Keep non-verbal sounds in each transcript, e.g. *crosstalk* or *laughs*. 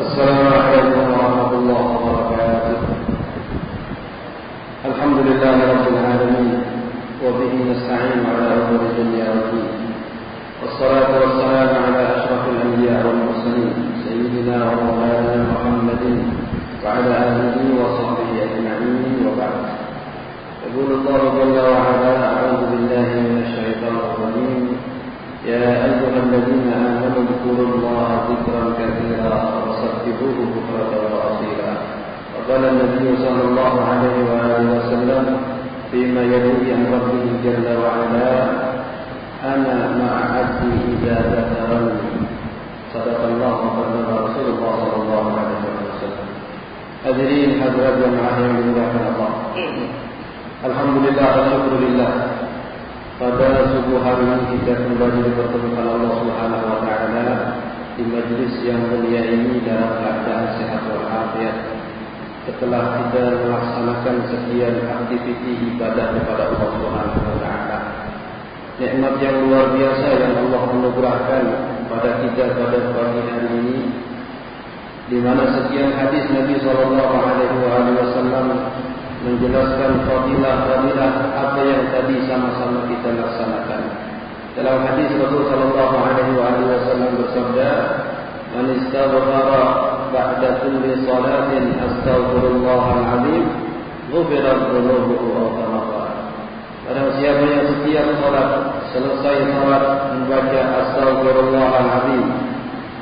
السلام عليكم ورحمة الله وبركاته. الحمد لله رب العالمين وبه نستعين على أمور الدنيا والدين. والصلاة والسلام على أشرف الأنبياء والمرسلين سيدنا ومولانا محمد وعلى آله وصحبه أجمعين وبعد. يقول الله جل وعلا أعوذ بالله من الشيطان الرجيم. يا أيها الذين آمنوا اذكروا الله ذكرا كثيرا وسبحوه بكرة وأصيلا وقال النبي صلى الله عليه وآله وسلم فيما يروي عن ربه جل وعلا أنا مع عبدي إذا ذكرني صدق الله وقدم رسول الله صلى الله عليه وسلم Hadirin hadirat jemaah yang dimuliakan Allah. Alhamdulillah wa syukurillah. Pada subuh hari ini kita kembali dipertemukan Allah Subhanahu wa taala di majlis yang mulia ini dalam keadaan sehat walafiat. Setelah kita melaksanakan sekian aktiviti ibadah kepada Allah Subhanahu wa taala. Nikmat yang luar biasa yang Allah anugerahkan pada kita pada pagi hari ini di mana sekian hadis Nabi sallallahu alaihi wasallam menjelaskan fadilah-fadilah apa yang tadi sama-sama kita laksanakan. Dalam hadis Rasul sallallahu alaihi wasallam bersabda, "Man istaghfara ba'da kulli salatin astaghfirullahal azim, ghufira dhunubuhu wa tamaqa." Barang siapa yang setiap salat selesai salat membaca astaghfirullahal azim,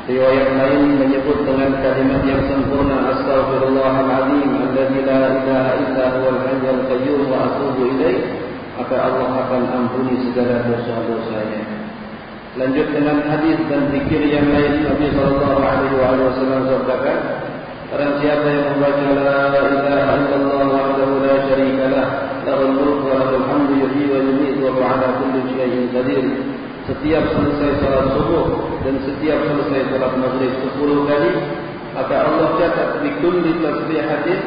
Riwayat lain menyebut dengan kalimat yang sempurna Astaghfirullahaladzim Alladzi la ilaha illa huwal hayyul qayyum wa atubu ilaih Maka Allah akan ampuni segala dosa-dosanya. Lanjut dengan hadis dan zikir yang lain Nabi wasallam sabdakan Barang siapa yang membaca la ilaha illallah wahdahu la syarika lah lahul mulku wa lahul hamdu yuhyi wa yumiitu wa huwa ala kulli syai'in qadir setiap selesai salat subuh dan setiap selesai salat maghrib sepuluh kali maka Allah catat di kulli tasbihatin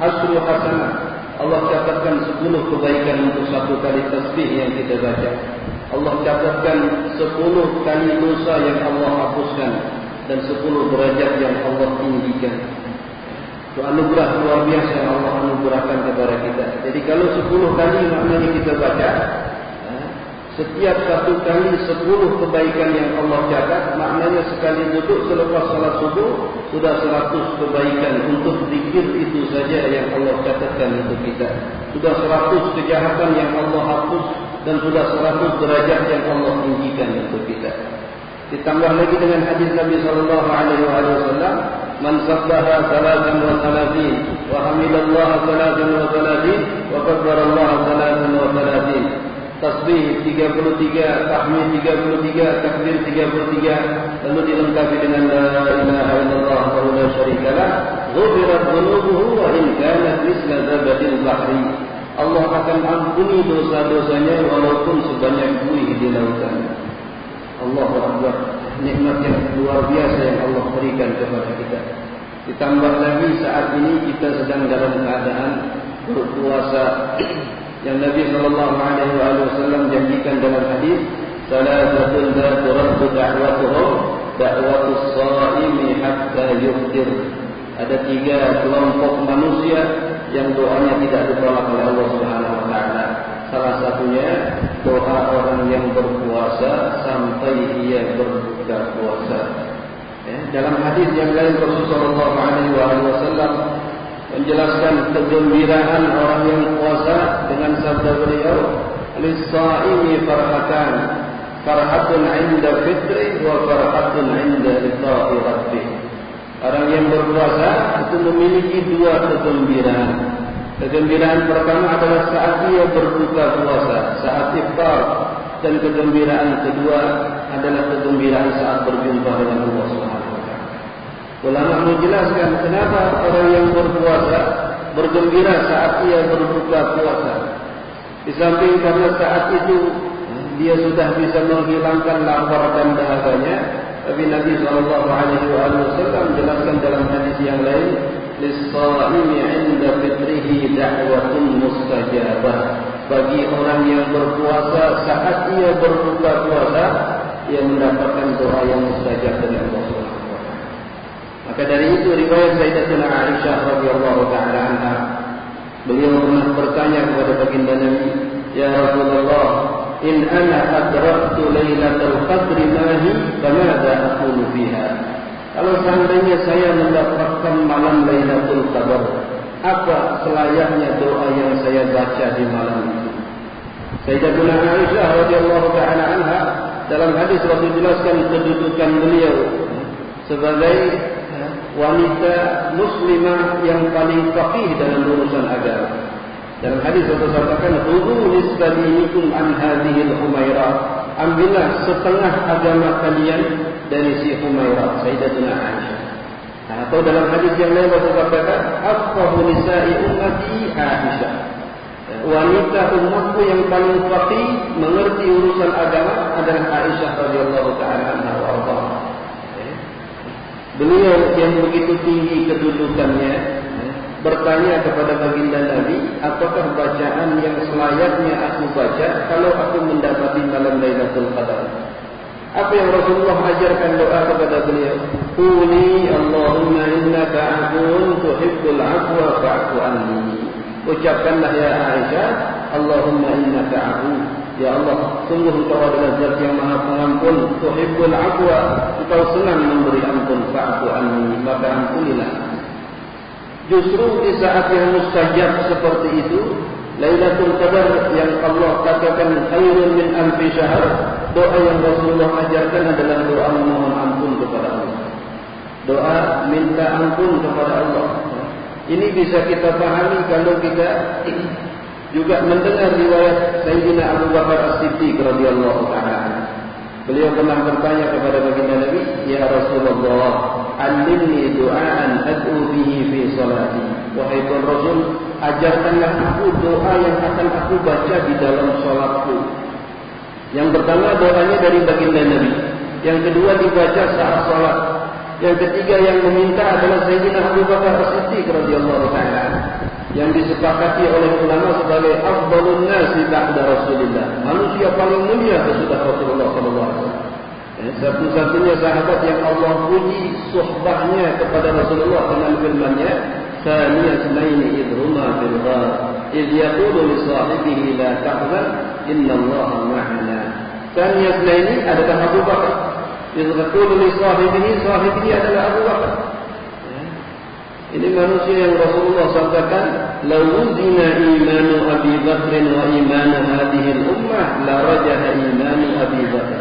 asru hasanah Allah catatkan sepuluh kebaikan untuk satu kali tasbih yang kita baca. Allah catatkan sepuluh kali dosa yang Allah hapuskan dan sepuluh derajat yang Allah tinggikan. Itu anugerah luar biasa yang Allah anugerahkan kepada kita. Jadi kalau sepuluh kali maknanya kita baca Setiap satu kali sepuluh kebaikan yang Allah catat, maknanya sekali duduk selepas salat subuh, sudah seratus kebaikan untuk zikir itu saja yang Allah catatkan untuk kita. Sudah seratus kejahatan yang Allah hapus dan sudah seratus derajat yang Allah tinggikan untuk kita. Ditambah lagi dengan hadis Nabi sallallahu alaihi wasallam, "Man sabbaha salatan wa salatin wa hamidallaha salatan wa salatin wa kabbara Allah salatan wa salatin." Tasbih 33, tahmid 33, takbir 33, lalu dilengkapi dengan la ilaha illallah wa la syarikalah, ghufirat dhunubuhu wa in kanat misla zabadil bahri. Allah akan ampuni dosa-dosanya walaupun sebanyak buih di lautan. Allahu akbar. Nikmat yang luar biasa yang Allah berikan kepada kita. Ditambah lagi saat ini kita sedang dalam keadaan berpuasa yang Nabi sallallahu alaihi wasallam janjikan dalam hadis salatul la turaddu da'watuhum da'watus shaimi hatta yuftir ada tiga kelompok manusia yang doanya tidak ditolak oleh Allah Subhanahu wa taala. Salah satunya doa orang yang berpuasa sampai ia berbuka puasa. Ya, dalam hadis yang lain Rasulullah sallallahu alaihi wasallam menjelaskan kegembiraan orang yang puasa dengan sabda beliau lis-saimi farhatan farhatun 'inda fitri wa farhatun 'inda liqa'i rabbih. Orang yang berpuasa itu memiliki dua kegembiraan. Kegembiraan pertama adalah saat dia berbuka puasa saat iftar. Dan kegembiraan kedua adalah kegembiraan saat berjumpa dengan Allah Subhanahu Ulama menjelaskan kenapa orang yang berpuasa bergembira saat ia berbuka puasa. Di samping karena saat itu dia sudah bisa menghilangkan lapar dan dahaganya, tapi Nabi Wasallam menjelaskan dalam hadis yang lain, "Lissaimi 'inda fitrihi da'watun mustajabah." Bagi orang yang berpuasa saat ia berbuka puasa, ia mendapatkan doa yang mustajab dari Allah Maka dari itu riwayat Sayyidatuna Aisyah radhiyallahu taala anha beliau pernah bertanya kepada baginda Nabi, "Ya Rasulullah, in ana adraktu lailatul qadri ma hi, famadha aqulu fiha?" Kalau seandainya saya mendapatkan malam Lailatul Qadar, apa selayaknya doa yang saya baca di malam itu? Sayyidatuna Aisyah radhiyallahu taala anha dalam hadis waktu jelaskan kedudukan beliau sebagai wanita muslimah yang paling faqih dalam urusan agama. Dalam hadis itu disebutkan hudu nisbanikum an hadhihi al-humaira. Ambillah setengah agama kalian dari si Humaira, Sayyidatuna Aisyah. Atau dalam hadis yang lain Allah katakan, "Afqahu nisa'i ummati Aisyah." Wanita umatku yang paling faqih mengerti urusan agama adalah Aisyah radhiyallahu taala anha wa Beliau yang begitu tinggi kedudukannya bertanya kepada baginda Nabi, apakah bacaan yang selayaknya aku baca kalau aku mendapati malam Lailatul Qadar? Apa yang Rasulullah ajarkan doa kepada beliau? Quli Allahumma innaka 'afuwun tuhibbul 'afwa fa'fu anni. Ucapkanlah ya Aisyah, Allahumma innaka 'afuwun Ya Allah, sungguh engkau adalah zat yang maha pengampun. Tuhibbul afwa, engkau senang memberi ampun. Fa'fu anni, maka ampunilah. Justru di saat yang mustajab seperti itu, Lailatul Qadar yang Allah katakan khairun min alfi syahr, doa yang Rasulullah ajarkan adalah doa memohon ampun kepada Allah. Doa minta ampun kepada Allah. Ini bisa kita pahami kalau kita juga mendengar riwayat Sayyidina Abu Bakar As-Siddiq radhiyallahu taala. Beliau pernah bertanya kepada baginda Nabi, "Ya Rasulullah, alimni du'aan ad'u bihi fi salati." Wahai Tuhan Rasul, ajarkanlah aku doa yang akan aku baca di dalam salatku. Yang pertama doanya dari baginda Nabi. Yang kedua dibaca saat salat. Yang ketiga yang meminta adalah Sayyidina Abu Bakar As-Siddiq radhiyallahu taala yang disepakati oleh ulama sebagai afdalun nasi ba'da Rasulullah. Manusia paling mulia sesudah Rasulullah sallallahu alaihi wasallam. Ya, satu-satunya sahabat yang Allah puji suhbahnya kepada Rasulullah dengan firman-Nya, "Thaniya tsnaini idhuma fil ghar, idh yaqulu li sahibihi la tahzan, inna Allah ma'ana." Thaniya tsnaini adalah Abu Bakar. Idh yaqulu li sahibihi, sahibihi adalah Abu Bakar. Ini manusia yang Rasulullah sampaikan, "Lawuzina imanu Abi Bakr wa imanu hadhihi al-ummah la rajaha imanu Abi Bakr."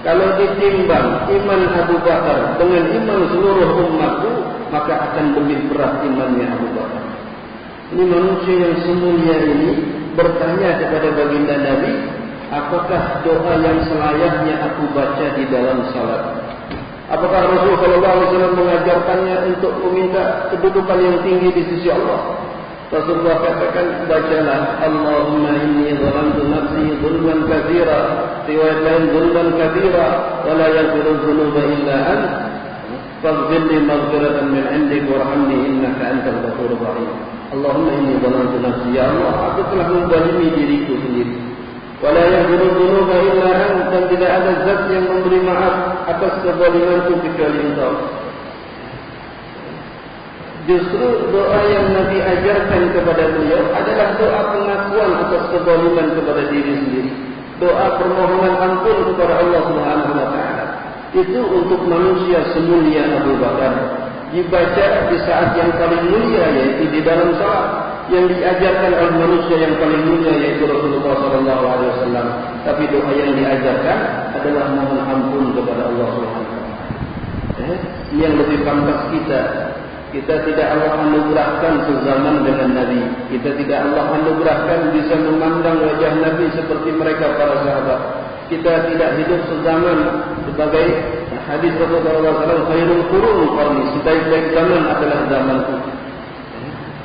Kalau ditimbang iman Abu Bakar dengan iman seluruh umatku, maka akan lebih berat imannya Abu Bakar. Ini manusia yang semulia ini bertanya kepada baginda Nabi, apakah doa yang selayaknya aku baca di dalam salat? Apakah Rasulullah SAW mengajarkannya untuk meminta kedudukan yang tinggi di sisi Allah? Rasulullah katakan bacalah Allahumma inni zalamtu nafsi zulman kathira riwayat lain zulman kathira wa la yaghfiru dhunuba illa ant faghfir li maghfiratan min 'indik warhamni innaka antal ghafurur rahim. Allahumma inni zalamtu nafsi. Ya Allah aku telah menzalimi diriku sendiri Wala yaghfiru dzunuba illa anta dan tidak ada zat yang memberi maaf atas kezalimanku kecuali Engkau. Justru doa yang Nabi ajarkan kepada beliau adalah doa pengakuan atas kezaliman kepada diri sendiri. Doa permohonan ampun kepada Allah Subhanahu wa taala. Itu untuk manusia semulia Abu Bakar. Dibaca di saat yang paling mulia yaitu di dalam salat yang diajarkan oleh manusia yang paling mulia yaitu Rasulullah sallallahu alaihi wasallam. Tapi doa yang diajarkan adalah mohon ampun kepada Allah Subhanahu wa eh yang lebih pantas kita. Kita tidak Allah anugerahkan sezaman dengan Nabi. Kita tidak Allah anugerahkan bisa memandang wajah Nabi seperti mereka para sahabat. Kita tidak hidup sezaman sebagai hadis Rasulullah SAW khairul qurun qarni sebaik-baik zaman adalah zamanku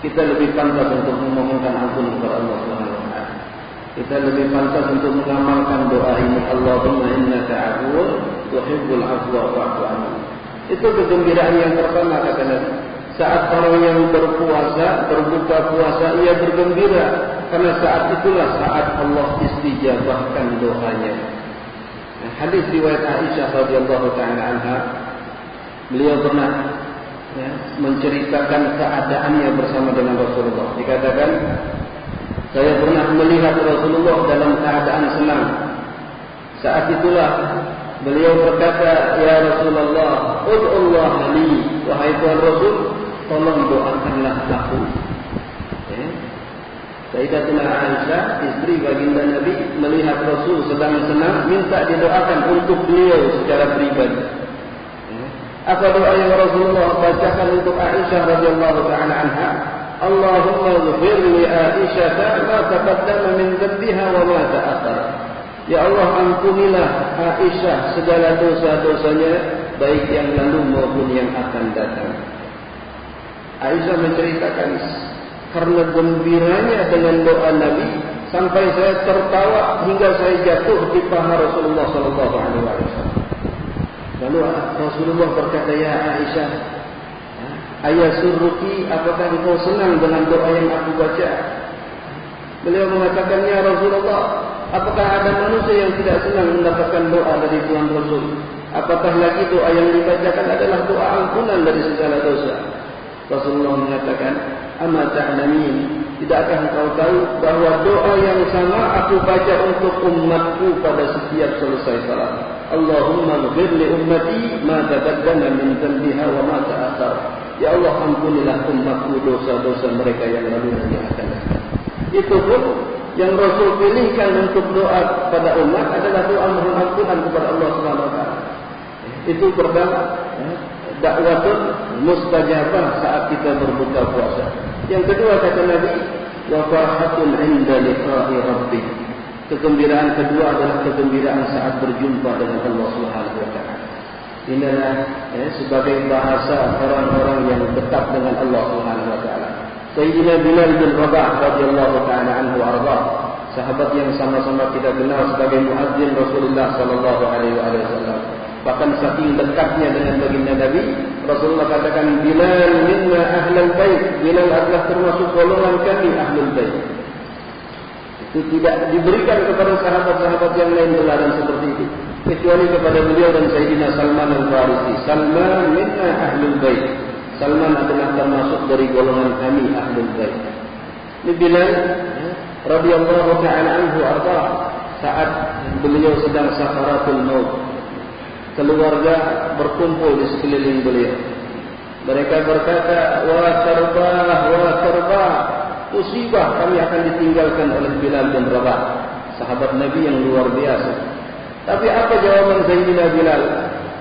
kita lebih pantas untuk memohonkan ampun kepada Allah Subhanahu wa taala. Kita lebih pantas untuk mengamalkan doa ini Allahumma innaka afuwun tuhibbul afwa fa'fu anni. Itu kegembiraan yang pertama kata Nabi. Saat orang yang berpuasa, berbuka puasa, ia bergembira. Karena saat itulah saat Allah istijabahkan doanya. Hadis riwayat Aisyah radhiyallahu taala anha, beliau pernah menceritakan keadaannya bersama dengan Rasulullah. Dikatakan, saya pernah melihat Rasulullah dalam keadaan senang. Saat itulah beliau berkata, Ya Rasulullah, Ud'ullah li, wahai Tuhan Rasul, tolong doakanlah aku. Ya. Sayyidatuna Aisyah, istri baginda Nabi, melihat Rasul sedang senang, minta didoakan untuk beliau secara pribadi. Apa doa yang Rasulullah bacakan untuk Aisyah radhiyallahu taala anha? Allahumma ighfir li Aisyah ma taqaddama min dhanbiha wa ma ta'akhkhara. Ya Allah ampunilah Aisyah segala dosa-dosanya baik yang lalu maupun yang akan datang. Aisyah menceritakan karena gembiranya dengan doa Nabi sampai saya tertawa hingga saya jatuh di paha Rasulullah sallallahu alaihi wasallam. Lalu Rasulullah berkata, Ya Aisyah, Ayah suruki, apakah engkau senang dengan doa yang aku baca? Beliau mengatakan, Ya Rasulullah, apakah ada manusia yang tidak senang mendapatkan doa dari Tuhan Rasul? Apakah lagi doa yang dibacakan adalah doa ampunan dari segala dosa? Rasulullah mengatakan, Ama ta'lamin, tidakkah engkau tahu bahawa doa yang sama aku baca untuk umatku pada setiap selesai salat? Allahumma ghfir li ummati ma taqaddama min dhanbiha wa ma ta'akhkhar. Ya Allah ampunilah umatku dosa-dosa mereka yang lalu dan yang akan datang. Itu pun yang Rasul pilihkan untuk doa pada umat adalah doa mohon ampunan kepada Allah Subhanahu wa taala. Itu pertama ya, dakwatun mustajabah saat kita berbuka puasa. Yang kedua kata Nabi wa farhatun 'inda liqa'i rabbih kegembiraan kedua adalah kegembiraan saat berjumpa dengan Allah Subhanahu wa taala. Inilah ya, sebagai bahasa orang-orang yang dekat dengan Allah Subhanahu wa taala. Sayyidina Bilal bin Rabah radhiyallahu taala anhu arda, sahabat yang sama-sama kita kenal sebagai muadzin Rasulullah sallallahu alaihi wasallam. Bahkan saking dekatnya dengan baginda Nabi, Rasulullah katakan Bilal minna ahlul bait. Bilal adalah termasuk golongan kami ahlul bait itu tidak diberikan kepada sahabat-sahabat yang lain gelaran seperti itu. Kecuali kepada beliau dan Sayyidina Salman al-Farisi. Salman minna ahlul bait. Salman adalah termasuk dari golongan kami ahlul bait. Ini Bilal ya, radhiyallahu ta'ala anhu arba saat beliau sedang sakaratul maut. Keluarga berkumpul di sekeliling beliau. Mereka berkata wa tarbah wa tarbah musibah kami akan ditinggalkan oleh Bilal bin Rabah sahabat Nabi yang luar biasa. Tapi apa jawaban Sayyidina Bilal?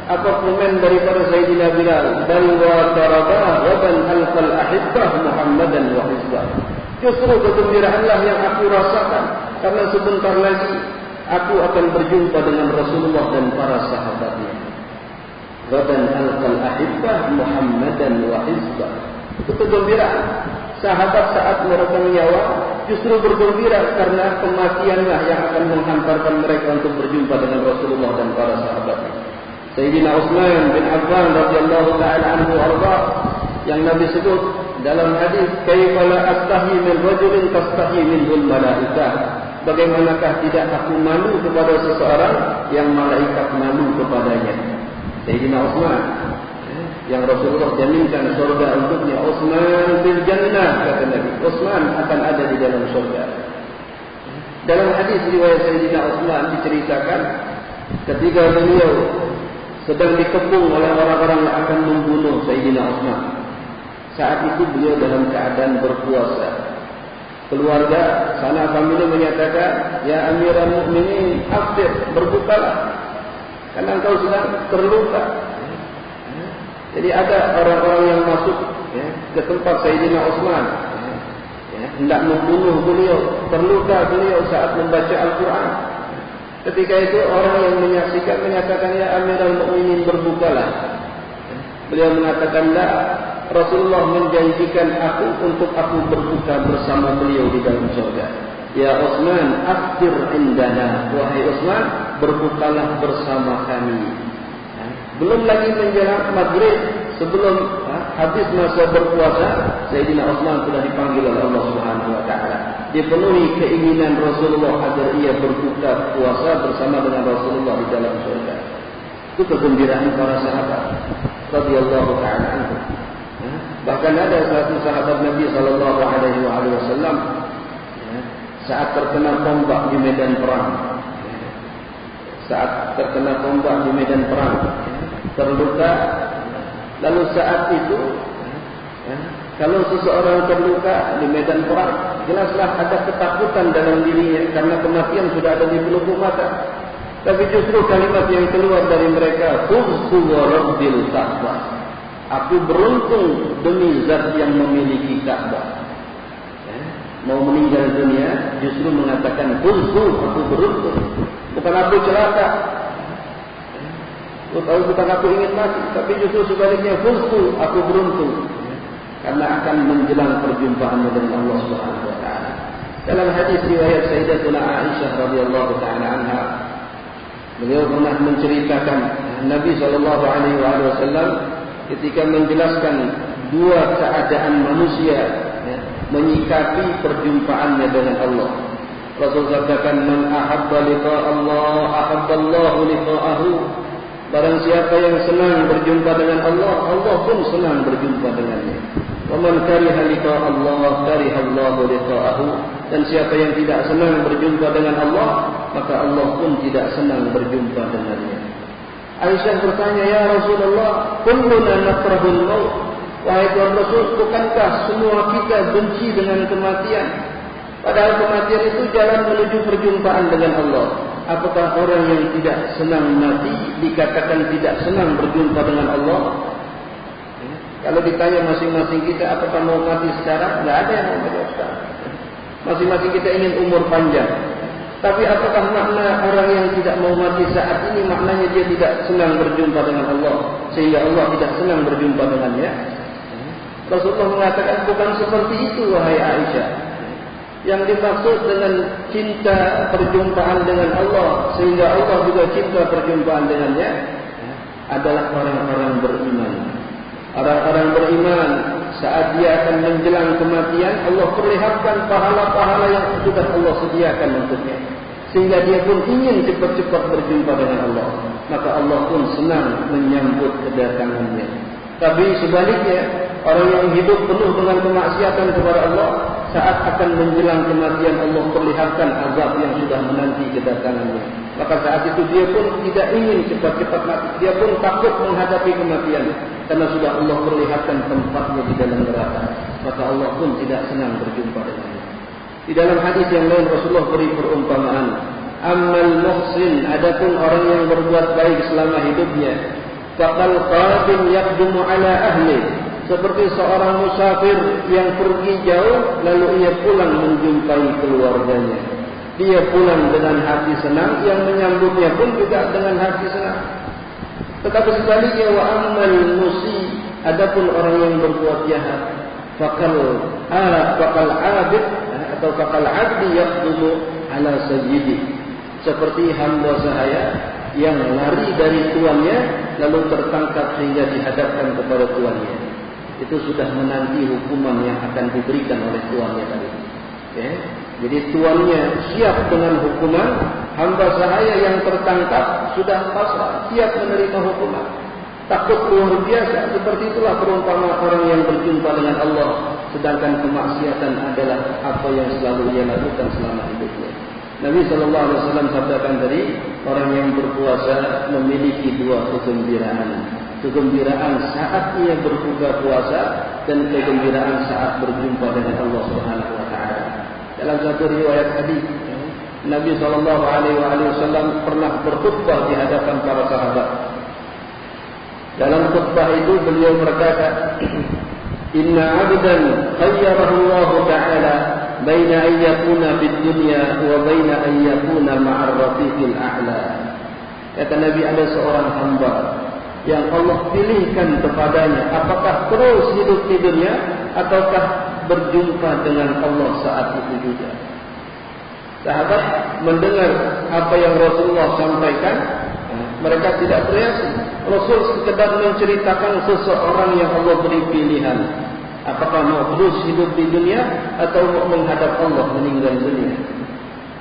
Apa komen daripada Sayyidina Bilal? Bal wa tarabah wa ban alqal ahibbah Muhammadan wa hizbah justru kegembiraanlah yang aku rasakan. Karena sebentar lagi aku akan berjumpa dengan Rasulullah dan para sahabatnya. Wa ban alqal ahibbah Muhammadan wa hizbah itu kegembiraan sahabat saat meregang nyawa justru bergembira karena kematianlah yang akan menghantarkan mereka untuk berjumpa dengan Rasulullah dan para sahabat. Sayyidina Utsman bin Affan radhiyallahu taala anhu arba yang Nabi sebut dalam hadis kaifa la astahi min rajulin tastahi minhul malaikah? Bagaimanakah tidak aku malu kepada seseorang yang malaikat malu kepadanya? Sayyidina Utsman yang Rasulullah jaminkan surga untuknya Utsman bil jannah kata Nabi. Utsman akan ada di dalam surga dalam hadis riwayat Sayyidina Utsman diceritakan ketika beliau sedang dikepung oleh orang-orang yang akan membunuh Sayyidina Utsman saat itu beliau dalam keadaan berpuasa. Keluarga sana famili menyatakan ya Amirul Mukminin afdir berbukalah. Karena engkau sedang terluka jadi ada orang-orang yang masuk ya, ke tempat Sayyidina Osman. Ya, ya, hendak membunuh beliau. Terluka beliau saat membaca Al-Quran. Ketika itu orang yang menyaksikan menyatakan ya Amirul Mukminin berbukalah. Ya, beliau mengatakan tidak. Rasulullah menjanjikan aku untuk aku berbuka bersama beliau di dalam surga. Ya Osman, akhir indana. Wahai Osman, berbukalah bersama kami. Belum lagi menjelang maghrib sebelum ha, habis masa berpuasa, Sayyidina Utsman sudah dipanggil oleh Allah Subhanahu wa taala. Dipenuhi keinginan Rasulullah agar ia berbuka puasa bersama dengan Rasulullah di dalam surga. Itu kegembiraan para sahabat radhiyallahu taala anhum. Bahkan ada satu sahabat Nabi Sallallahu Alaihi Wasallam ya, saat terkena tombak di medan perang, saat terkena tombak di medan perang, ya, terluka, lalu saat itu kalau seseorang terluka di medan perang, jelaslah ada ketakutan dalam dirinya karena kematian sudah ada di pelupuk mata. Tapi justru kalimat yang keluar dari mereka, "Khudhu wa rabbil Ka'bah." Aku beruntung demi zat yang memiliki Ka'bah. Mau meninggal dunia, justru mengatakan, "Khudhu, aku beruntung." Bukan aku celaka. Ya, bukan aku ingin mati, tapi justru sebaliknya, "Khudhu, aku beruntung." karena akan menjelang perjumpaan dengan Allah Subhanahu wa taala. Dalam hadis riwayat Sayyidatuna Aisyah radhiyallahu taala anha beliau pernah menceritakan Nabi sallallahu alaihi wasallam ketika menjelaskan dua keadaan manusia menyikapi perjumpaannya dengan Allah. Rasul katakan man ahabba liqa Allah ahabba Allah liqa'ahu Barang siapa yang senang berjumpa dengan Allah, Allah pun senang berjumpa dengannya. Waman kariha liqa Allah kariha Allah liqa'ahu dan siapa yang tidak senang berjumpa dengan Allah maka Allah pun tidak senang berjumpa dengannya. Aisyah bertanya ya Rasulullah, kulluna nakrahul maut. Wahai Tuhan Rasul, bukankah semua kita benci dengan kematian? Padahal kematian itu jalan menuju perjumpaan dengan Allah. Apakah orang yang tidak senang mati dikatakan tidak senang berjumpa dengan Allah? Kalau ditanya masing-masing kita apakah mau mati sekarang? Tidak ada yang mau mati sekarang. Masing-masing kita ingin umur panjang. Tapi apakah makna orang yang tidak mau mati saat ini maknanya dia tidak senang berjumpa dengan Allah sehingga Allah tidak senang berjumpa dengannya? Rasulullah mengatakan bukan seperti itu wahai Aisyah. Yang dimaksud dengan cinta perjumpaan dengan Allah sehingga Allah juga cinta perjumpaan dengannya adalah orang-orang beriman. Orang-orang beriman saat dia akan menjelang kematian Allah perlihatkan pahala-pahala yang sudah Allah sediakan untuknya sehingga dia pun ingin cepat-cepat berjumpa dengan Allah maka Allah pun senang menyambut kedatangannya tapi sebaliknya orang yang hidup penuh dengan kemaksiatan kepada Allah saat akan menjelang kematian Allah perlihatkan azab yang sudah menanti kedatangannya maka saat itu dia pun tidak ingin cepat-cepat mati. Dia pun takut menghadapi kematian. Karena sudah Allah perlihatkan tempatnya di dalam neraka. Maka Allah pun tidak senang berjumpa dengannya. Di dalam hadis yang lain Rasulullah beri perumpamaan. Amal muhsin. Adapun orang yang berbuat baik selama hidupnya. Fakal qadim yakdumu ala ahli. Seperti seorang musafir yang pergi jauh. Lalu ia pulang menjumpai keluarganya. Dia pulang dengan hati senang yang menyambutnya pun juga dengan hati senang. Tetapi sebaliknya wa amal musi adapun orang yang berbuat jahat fakal a fakal abid atau fakal abdi yaqdumu ala sayyidi. Seperti hamba sahaya yang lari dari tuannya lalu tertangkap sehingga dihadapkan kepada tuannya itu sudah menanti hukuman yang akan diberikan oleh tuannya tadi ya jadi tuannya siap dengan hukuman, hamba sahaya yang tertangkap sudah pasrah, siap menerima hukuman. Takut luar biasa, seperti itulah perumpamaan orang yang berjumpa dengan Allah. Sedangkan kemaksiatan adalah apa yang selalu ia lakukan selama hidupnya. Nabi SAW sabdakan tadi, orang yang berpuasa memiliki dua kegembiraan. Kegembiraan saat ia berbuka puasa dan kegembiraan saat berjumpa dengan Allah Subhanahu Wa Taala dalam satu riwayat hadis Nabi sallallahu alaihi wasallam pernah berkhutbah di hadapan para sahabat. Dalam khutbah itu beliau berkata, *clears throat* "Inna 'abdan khayyarahu Allah Ta'ala baina an yakuna fid dunya wa baina an yakuna ma'ar rafiqil a'la." Kata Nabi ada seorang hamba yang Allah pilihkan kepadanya apakah terus hidup di dunia ataukah berjumpa dengan Allah saat itu juga. Sahabat mendengar apa yang Rasulullah sampaikan, mereka tidak bereaksi. Rasul sekedar menceritakan seseorang yang Allah beri pilihan. Apakah mau terus hidup di dunia atau mau menghadap Allah meninggal dunia.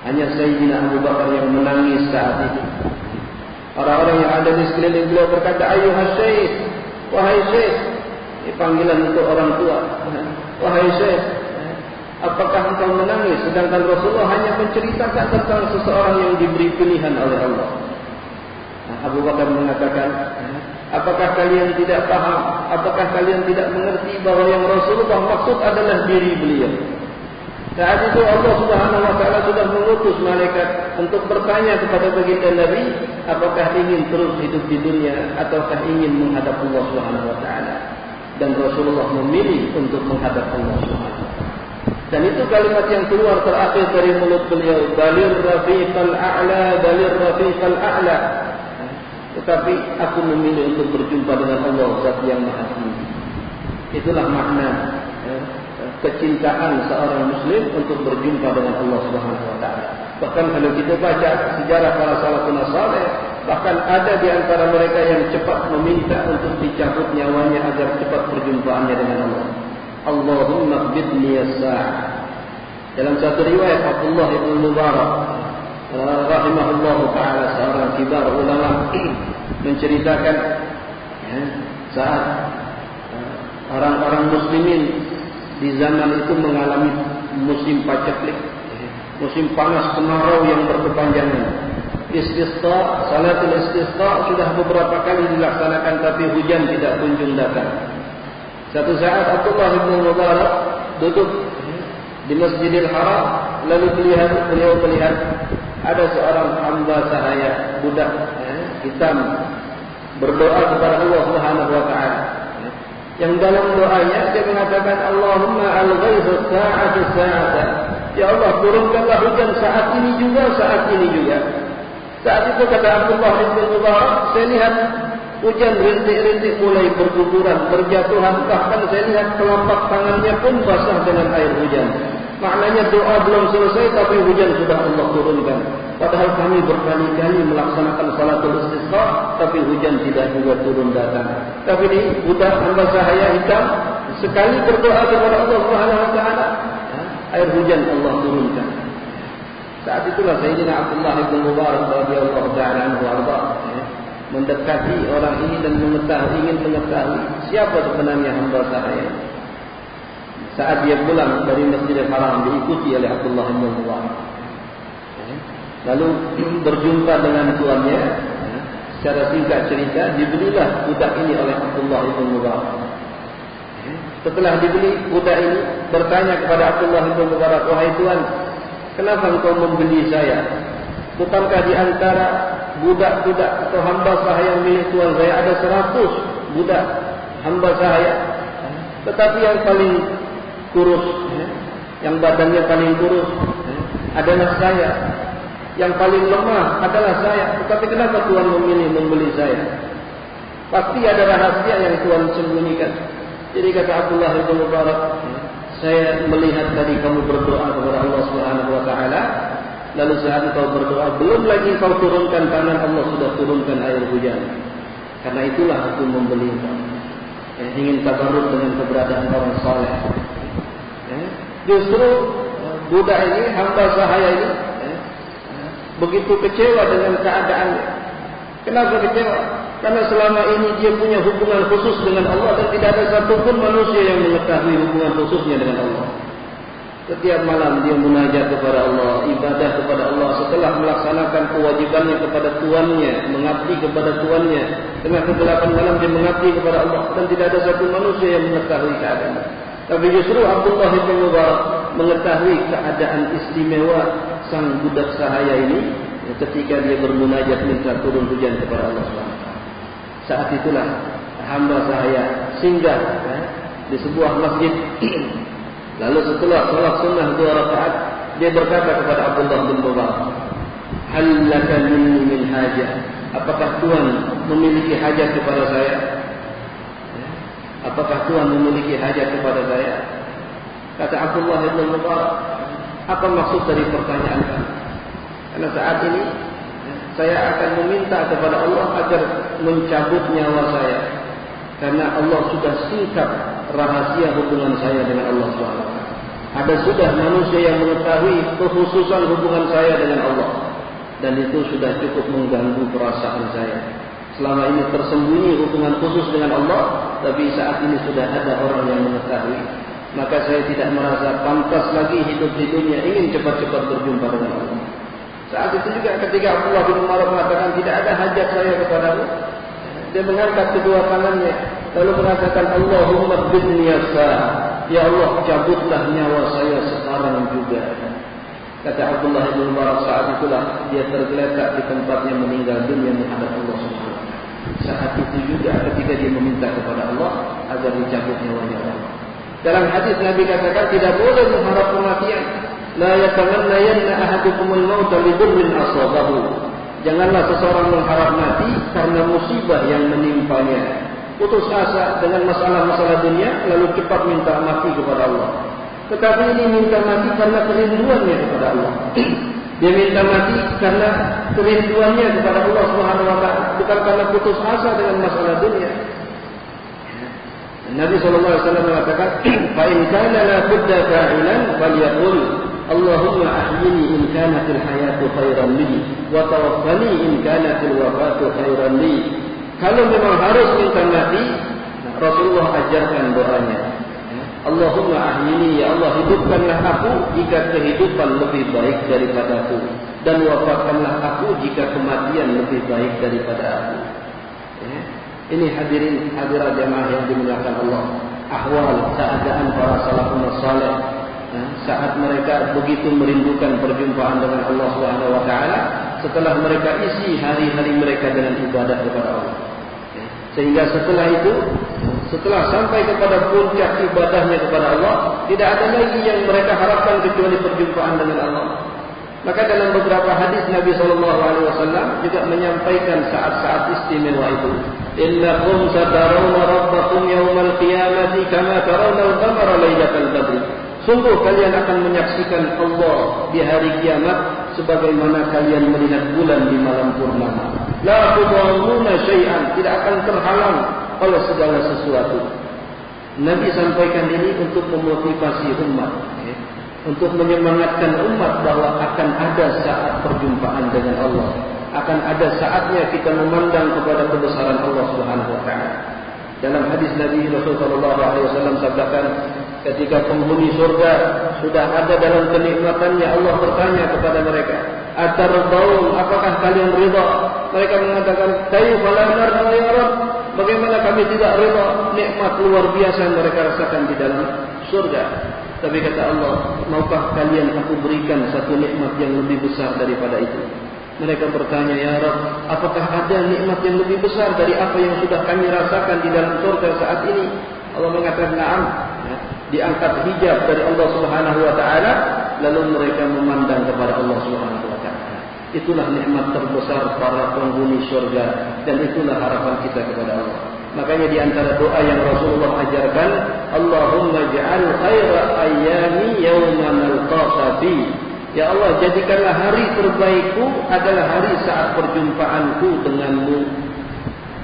Hanya Sayyidina Abu Bakar yang menangis saat itu. Orang-orang yang ada di sekeliling beliau berkata, Ayuhah Syekh, wahai Syekh, Ini panggilan untuk orang tua. *laughs* Wahai Syekh, apakah engkau menangis sedangkan Rasulullah hanya menceritakan tentang seseorang yang diberi pilihan oleh Allah? Abu Bakar mengatakan, apakah kalian tidak paham? Apakah kalian tidak mengerti bahawa yang Rasulullah maksud adalah diri beliau? Saat itu Allah Subhanahu wa taala sudah mengutus malaikat untuk bertanya kepada baginda Nabi, apakah ingin terus hidup di dunia ataukah ingin menghadap Allah Subhanahu wa taala? Dan Rasulullah memilih untuk menghadap Allah Subhanahu wa taala. Dan itu kalimat yang keluar terakhir dari mulut beliau, "Balir rafiqal a'la, balir rafiqal a'la." Tetapi aku memilih untuk berjumpa dengan Allah Zat yang Maha Tinggi. Itulah makna kecintaan seorang muslim untuk berjumpa dengan Allah Subhanahu wa taala. Bahkan kalau kita baca sejarah para salafun saleh, bahkan ada di antara mereka yang cepat meminta untuk dicabut nyawanya agar cepat perjumpaannya dengan Allah. Allahumma qbidni as-sa'ah. Dalam satu riwayat Abdullah bin Mubarak rahimahullah taala seorang kibar ulama *clears throat* menceritakan ya, saat orang-orang muslimin di zaman itu mengalami musim paceklik, musim panas kemarau yang berkepanjangan. Istisqa, salatul istisqa sudah beberapa kali dilaksanakan tapi hujan tidak kunjung datang. Satu saat Abdullah bin Mubarak duduk di Masjidil Haram lalu melihat beliau melihat ada seorang hamba sahaya budak eh, hitam berdoa kepada Allah Subhanahu wa taala yang dalam doanya dia mengatakan Allahumma al-ghaibu sa'at sa'at. Ya Allah turunkanlah hujan saat ini juga saat ini juga. Saat itu kata Abdullah bin Mubarak, saya lihat hujan rintik-rintik mulai berguguran, berjatuhan, bahkan saya lihat telapak tangannya pun basah dengan air hujan. Maknanya doa belum selesai tapi hujan sudah Allah turunkan. Padahal kami berkali-kali melaksanakan salatul istisqa tapi hujan tidak juga turun datang. Tapi ini budak hamba sahaya hitam sekali berdoa kepada Allah Subhanahu wa taala ya, air hujan Allah turunkan. Saat itulah Sayyidina Abdullah bin Mubarak radhiyallahu taala anhu arda ya, mendekati orang ini dan mengetahui ingin mengetahui siapa sebenarnya hamba sahaya saat dia pulang dari Masjidil Haram diikuti oleh Abdullah bin Mubarak. Lalu *clears throat* berjumpa dengan tuannya, secara singkat cerita dibelilah budak ini oleh Abdullah bin Mubarak. Setelah dibeli budak ini bertanya kepada Abdullah bin Mubarak, wahai tuan, kenapa engkau membeli saya? Bukankah di antara budak-budak atau hamba sahaya yang milik tuan saya ada seratus budak hamba sahaya? Tetapi yang paling kurus, ya. yang badannya paling kurus ya. adalah saya. Yang paling lemah adalah saya. Tetapi kenapa Tuhan memilih membeli saya? Pasti ada rahasia yang Tuhan sembunyikan. Jadi kata Abdullah bin Mubarak, ya, saya melihat tadi kamu berdoa kepada Allah Subhanahu wa taala, lalu saat kau berdoa, belum lagi kau turunkan tangan Allah sudah turunkan air hujan. Karena itulah aku membeli engkau. Ya, ingin tabarruk dengan keberadaan orang saleh. Justru budak ini, hamba sahaya ini, begitu kecewa dengan keadaannya. Kenapa kecewa? Karena selama ini dia punya hubungan khusus dengan Allah dan tidak ada satupun manusia yang mengetahui hubungan khususnya dengan Allah. Setiap malam dia munajat kepada Allah, ibadah kepada Allah setelah melaksanakan kewajibannya kepada tuannya, mengabdi kepada tuannya. Tengah kegelapan malam dia mengabdi kepada Allah dan tidak ada satu manusia yang mengetahui keadaannya. Tapi justru Abdullah bin Mubarak mengetahui keadaan istimewa sang budak sahaya ini ketika dia bermunajat minta turun hujan kepada Allah SWT. Saat itulah hamba sahaya singgah ya, di sebuah masjid. *clears throat* Lalu setelah salat sunnah dua rakaat, dia berkata kepada Abdullah bin Mubarak, "Hal laka min hajah?" Apakah Tuhan memiliki hajat kepada saya? Apakah Tuhan memiliki hajat kepada saya? Kata Abdullah bin Mubarak, apa maksud dari pertanyaan kamu? Karena saat ini saya akan meminta kepada Allah agar mencabut nyawa saya. Karena Allah sudah singkap rahasia hubungan saya dengan Allah SWT. Ada sudah manusia yang mengetahui kekhususan hubungan saya dengan Allah. Dan itu sudah cukup mengganggu perasaan saya. Selama ini tersembunyi hubungan khusus dengan Allah, tapi saat ini sudah ada orang yang mengetahui. Maka saya tidak merasa pantas lagi hidup di dunia ingin cepat-cepat berjumpa dengan Allah. Saat itu juga ketika Abdullah bin Umar mengatakan tidak ada hajat saya kepada Allah, dia mengangkat kedua tangannya lalu mengatakan Allahumma bidni Ya Allah cabutlah nyawa saya sekarang juga. Kata Abdullah bin Umar saat itulah dia tergeletak di tempatnya meninggal dunia menghadap Allah Subhanahu saat itu juga ketika dia meminta kepada Allah agar dicabut nyawanya Allah. Dalam hadis Nabi katakan tidak boleh mengharap kematian. La yatamanna yanna ahadukumul maut li dhurrin asabahu. Janganlah seseorang mengharap mati karena musibah yang menimpanya. Putus asa dengan masalah-masalah dunia lalu cepat minta mati kepada Allah. Tetapi ini minta mati karena kerinduannya kepada Allah. *clears throat* Dia minta mati karena kerinduannya kepada Allah Subhanahu wa taala, bukan karena putus asa dengan masalah dunia. Nabi sallallahu alaihi wasallam mengatakan, *clears throat* "Fa in kana la budda fa'ilan falyaqul Allahumma ahyini in kanat al-hayatu khairan li wa tawaffani in kanat al-wafatu khairan li." Kalau memang harus minta mati, Rasulullah ajarkan doanya. Allahumma ahyini ya Allah hidupkanlah aku jika kehidupan lebih baik daripada aku dan wafatkanlah aku jika kematian lebih baik daripada aku. Ya. Ini hadirin hadirat jemaah yang dimuliakan Allah. Ahwal keadaan para salafun saleh ya. saat mereka begitu merindukan perjumpaan dengan Allah Subhanahu wa taala setelah mereka isi hari-hari mereka dengan ibadah kepada Allah. Ya. Sehingga setelah itu setelah sampai kepada puncak ibadahnya kepada Allah, tidak ada lagi yang mereka harapkan kecuali perjumpaan dengan Allah. Maka dalam beberapa hadis Nabi sallallahu alaihi wasallam juga menyampaikan saat-saat istimewa itu. Innakum satarawna rabbakum yawmal qiyamati kama tarawna al-qamara lailatal badr. Sungguh kalian akan menyaksikan Allah di hari kiamat sebagaimana kalian melihat bulan di malam purnama. La tudamuna syai'an, tidak akan terhalang oleh segala sesuatu. Nabi sampaikan ini untuk memotivasi umat, ya. untuk menyemangatkan umat bahawa akan ada saat perjumpaan dengan Allah, akan ada saatnya kita memandang kepada kebesaran Allah Subhanahu Wa Taala. Dalam hadis Nabi Rasulullah SAW sabdakan, ketika penghuni surga sudah ada dalam kenikmatannya, Allah bertanya kepada mereka, Atar bau, apakah kalian rida? Mereka mengatakan, Kayu falanar ya Rabb, Bagaimana kami tidak rela nikmat luar biasa yang mereka rasakan di dalam surga. Tapi kata Allah, maukah kalian aku berikan satu nikmat yang lebih besar daripada itu? Mereka bertanya, Ya Rabb, apakah ada nikmat yang lebih besar dari apa yang sudah kami rasakan di dalam surga saat ini? Allah mengatakan, Naam. Ya, diangkat hijab dari Allah Subhanahu Wa Taala, lalu mereka memandang kepada Allah Subhanahu Wa Taala. Itulah nikmat terbesar para penghuni surga dan itulah harapan kita kepada Allah. Makanya di antara doa yang Rasulullah ajarkan, Allahumma ja'al khaira ayyami yawma nalqaka fi. Ya Allah, jadikanlah hari terbaikku adalah hari saat perjumpaanku denganmu.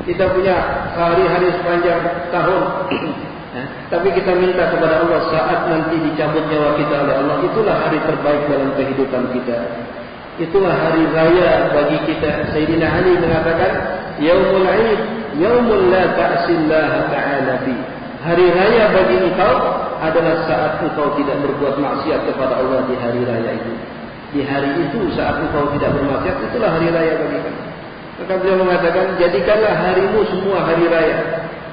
Kita punya hari-hari sepanjang tahun. *clears throat* Eh, tapi kita minta kepada Allah saat nanti dicabut nyawa kita oleh Allah. Itulah hari terbaik dalam kehidupan kita. Itulah hari raya bagi kita. Sayyidina Ali mengatakan, Yaumul Aid, Yaumul La Ta'asillah Ta'ala Bi. Hari raya bagi engkau adalah saat engkau tidak berbuat maksiat kepada Allah di hari raya itu. Di hari itu saat engkau tidak bermaksiat, itulah hari raya bagi kita. Maka beliau mengatakan, jadikanlah harimu semua hari raya.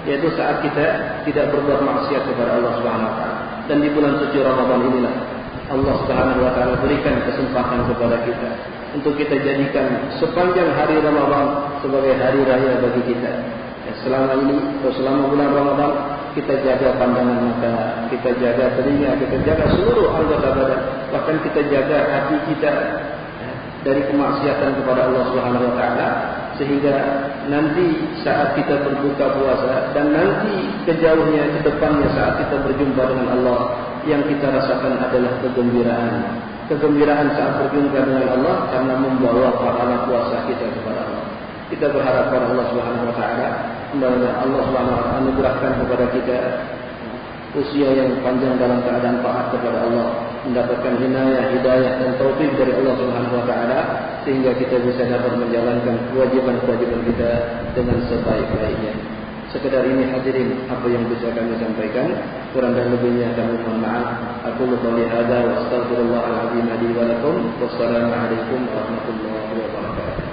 Yaitu saat kita tidak berbuat maksiat kepada Allah SWT. Dan di bulan suci Ramadan inilah Allah Subhanahu wa taala berikan kesempatan kepada kita untuk kita jadikan sepanjang hari Ramadan sebagai hari raya bagi kita. Ya, selama ini atau selama bulan Ramadan kita jaga pandangan mata, kita jaga telinga, kita jaga seluruh anggota badan, bahkan kita jaga hati kita ya, dari kemaksiatan kepada Allah Subhanahu wa taala sehingga nanti saat kita berbuka puasa dan nanti kejauhnya ke depannya saat kita berjumpa dengan Allah yang kita rasakan adalah kegembiraan. Kegembiraan saat berjumpa dengan Allah karena membawa pahala puasa kita kepada Allah. Kita berharap kepada Allah Subhanahu wa taala, Allah Subhanahu wa taala anugerahkan kepada kita usia yang panjang dalam keadaan taat kepada Allah mendapatkan hinayah, hidayah dan taufik dari Allah Subhanahu wa taala sehingga kita bisa dapat menjalankan kewajiban-kewajiban kita dengan sebaik-baiknya. Sekedar ini hadirin apa yang bisa kami sampaikan. Kurang dan lebihnya kami mohon maaf. Aku lupa lihada wa astagfirullahaladzim wa lakum. Wassalamualaikum warahmatullahi wabarakatuh.